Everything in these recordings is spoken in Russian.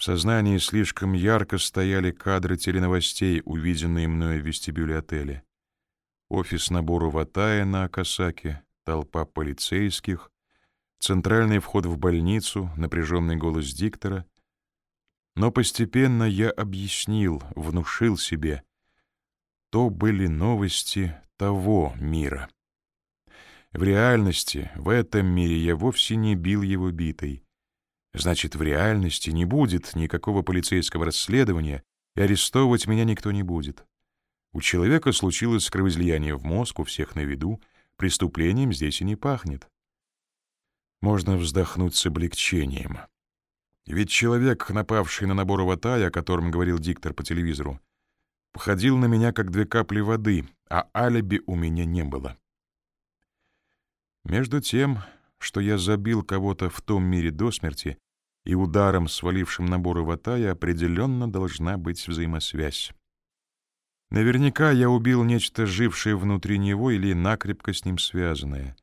В сознании слишком ярко стояли кадры теленовостей, увиденные мною в вестибюле отеля. Офис набора Ватая на Акасаке, толпа полицейских, центральный вход в больницу, напряженный голос диктора. Но постепенно я объяснил, внушил себе. То были новости того мира. В реальности, в этом мире я вовсе не бил его битой. Значит, в реальности не будет никакого полицейского расследования, и арестовывать меня никто не будет. У человека случилось кровоизлияние в мозг, у всех на виду, преступлением здесь и не пахнет. Можно вздохнуть с облегчением. Ведь человек, напавший на набор Ватая, о котором говорил диктор по телевизору, походил на меня как две капли воды, а алиби у меня не было. Между тем, что я забил кого-то в том мире до смерти, и ударом, свалившим набор Ватая, определенно должна быть взаимосвязь. Наверняка я убил нечто, жившее внутри него или накрепко с ним связанное.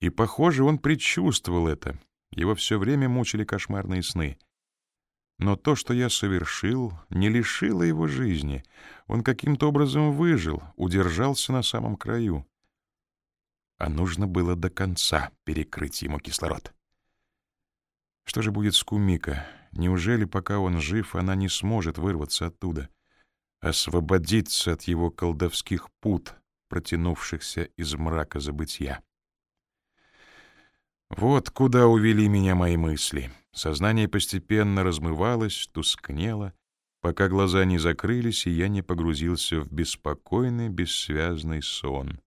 И, похоже, он предчувствовал это. Его все время мучили кошмарные сны. Но то, что я совершил, не лишило его жизни. Он каким-то образом выжил, удержался на самом краю а нужно было до конца перекрыть ему кислород. Что же будет с Кумика? Неужели, пока он жив, она не сможет вырваться оттуда, освободиться от его колдовских пут, протянувшихся из мрака забытья? Вот куда увели меня мои мысли. Сознание постепенно размывалось, тускнело, пока глаза не закрылись, и я не погрузился в беспокойный, бессвязный сон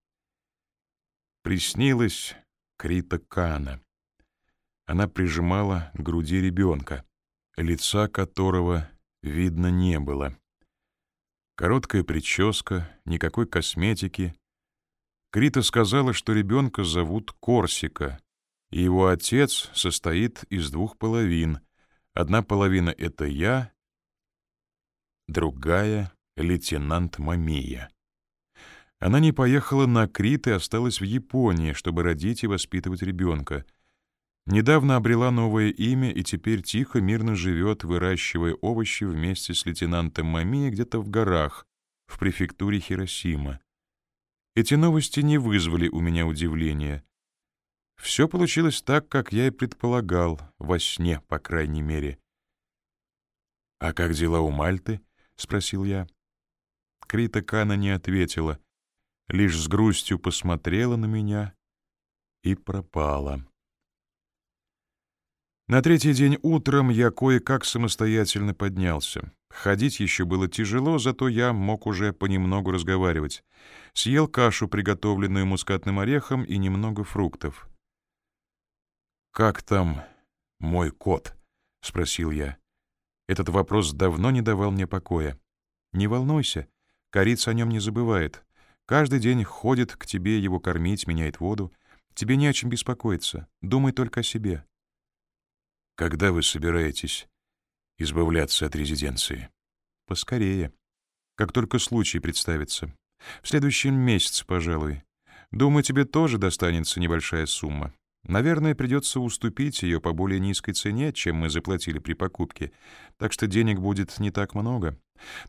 приснилась Крита Кана. Она прижимала к груди ребенка, лица которого видно не было. Короткая прическа, никакой косметики. Крита сказала, что ребенка зовут Корсика, и его отец состоит из двух половин. Одна половина — это я, другая — лейтенант Мамия. Она не поехала на Крит и осталась в Японии, чтобы родить и воспитывать ребенка. Недавно обрела новое имя и теперь тихо, мирно живет, выращивая овощи вместе с лейтенантом Мамии где-то в горах, в префектуре Хиросима. Эти новости не вызвали у меня удивления. Все получилось так, как я и предполагал, во сне, по крайней мере. «А как дела у Мальты?» — спросил я. Крита Кана не ответила лишь с грустью посмотрела на меня и пропала. На третий день утром я кое-как самостоятельно поднялся. Ходить еще было тяжело, зато я мог уже понемногу разговаривать. Съел кашу, приготовленную мускатным орехом, и немного фруктов. «Как там мой кот?» — спросил я. Этот вопрос давно не давал мне покоя. «Не волнуйся, корица о нем не забывает. Каждый день ходит к тебе его кормить, меняет воду. Тебе не о чем беспокоиться. Думай только о себе. Когда вы собираетесь избавляться от резиденции? Поскорее. Как только случай представится. В следующем месяце, пожалуй. Думаю, тебе тоже достанется небольшая сумма. Наверное, придется уступить ее по более низкой цене, чем мы заплатили при покупке, так что денег будет не так много.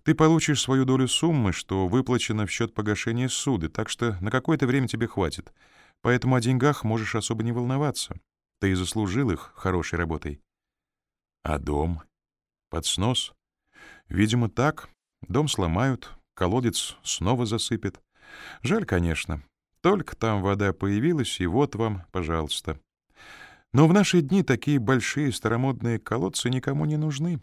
Ты получишь свою долю суммы, что выплачено в счет погашения суды, так что на какое-то время тебе хватит. Поэтому о деньгах можешь особо не волноваться. Ты и заслужил их хорошей работой. А дом? Под снос? Видимо, так. Дом сломают, колодец снова засыпет. Жаль, конечно. Только там вода появилась, и вот вам, пожалуйста. Но в наши дни такие большие старомодные колодцы никому не нужны.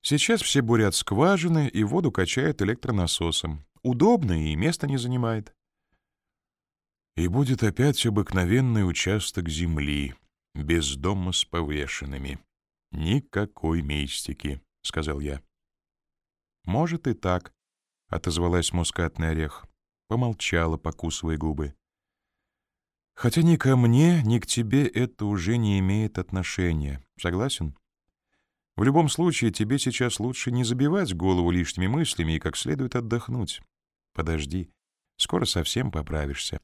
Сейчас все бурят скважины и воду качают электронасосом. Удобно и места не занимает. И будет опять обыкновенный участок земли, без дома с повешенными. Никакой мистики, — сказал я. Может и так, — отозвалась мускатный орех помолчала, покусывая губы. «Хотя ни ко мне, ни к тебе это уже не имеет отношения. Согласен? В любом случае, тебе сейчас лучше не забивать голову лишними мыслями и как следует отдохнуть. Подожди, скоро совсем поправишься».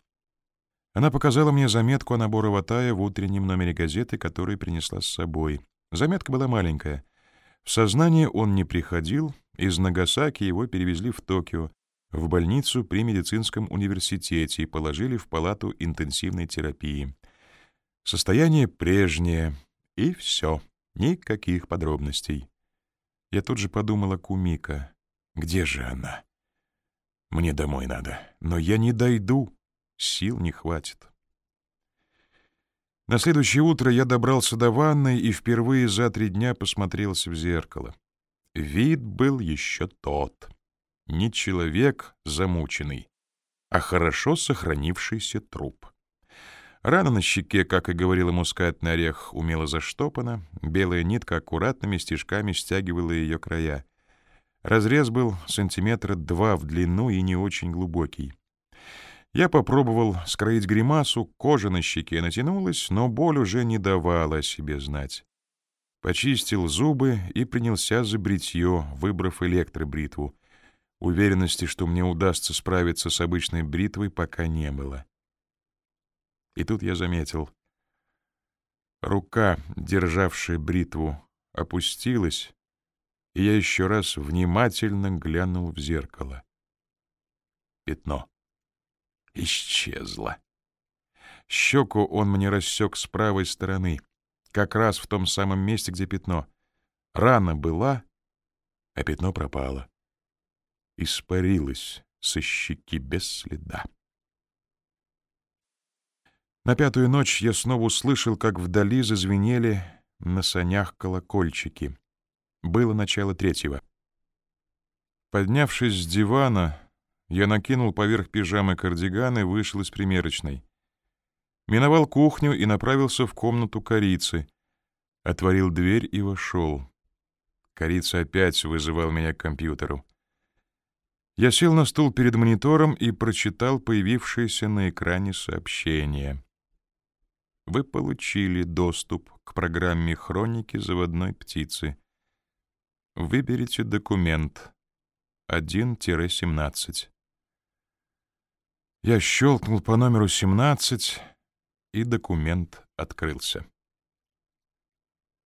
Она показала мне заметку о наборе Ватая в утреннем номере газеты, которую принесла с собой. Заметка была маленькая. В сознание он не приходил, из Нагасаки его перевезли в Токио, в больницу при медицинском университете и положили в палату интенсивной терапии. Состояние прежнее, и все, никаких подробностей. Я тут же подумала Кумика. Где же она? Мне домой надо, но я не дойду, сил не хватит. На следующее утро я добрался до ванной и впервые за три дня посмотрелся в зеркало. Вид был еще тот. Не человек замученный, а хорошо сохранившийся труп. Рана на щеке, как и говорил мускатный орех, умело заштопана, белая нитка аккуратными стежками стягивала ее края. Разрез был сантиметра два в длину и не очень глубокий. Я попробовал скроить гримасу, кожа на щеке натянулась, но боль уже не давала о себе знать. Почистил зубы и принялся за бритье, выбрав электробритву. Уверенности, что мне удастся справиться с обычной бритвой, пока не было. И тут я заметил. Рука, державшая бритву, опустилась, и я еще раз внимательно глянул в зеркало. Пятно. Исчезло. Щеку он мне рассек с правой стороны — как раз в том самом месте, где пятно. Рана была, а пятно пропало. Испарилось со щеки без следа. На пятую ночь я снова услышал, как вдали зазвенели на санях колокольчики. Было начало третьего. Поднявшись с дивана, я накинул поверх пижамы кардиган и вышел из примерочной миновал кухню и направился в комнату корицы. Отворил дверь и вошел. Корица опять вызывал меня к компьютеру. Я сел на стул перед монитором и прочитал появившееся на экране сообщение. Вы получили доступ к программе хроники заводной птицы. Выберите документ 1-17. Я щелкнул по номеру 17, и документ открылся.